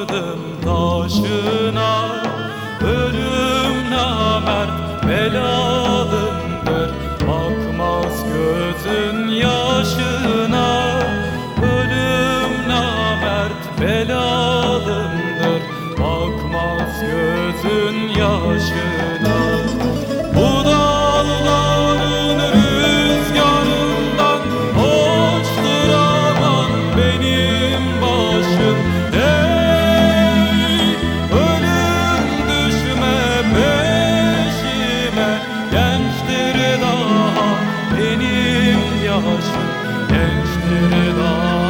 Sığdım taşına. Ölüm namert belalımdır Bakmaz gözün yaşına. Ölüm namert belalımdır Bakmaz gözün yaşına. benim yaşım gençlere dar.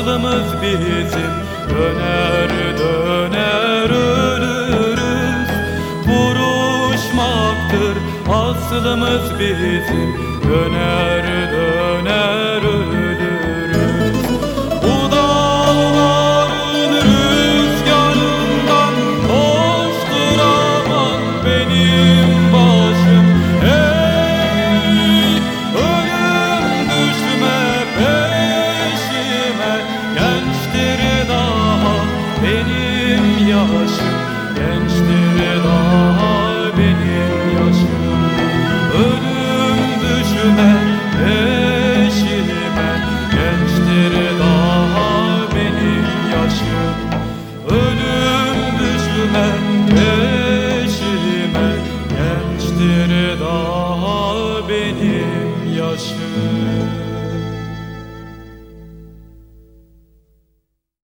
aklımız bizim. Döner döner ölürüz. Vuruşmaktır aslımız bizim. Döner döner ölürüz. yaşım daha benim yaşım. Ölüm düşüme peşime gençtir daha benim yaşım. Ölüm düşüme peşime gençtir daha benim yaşım.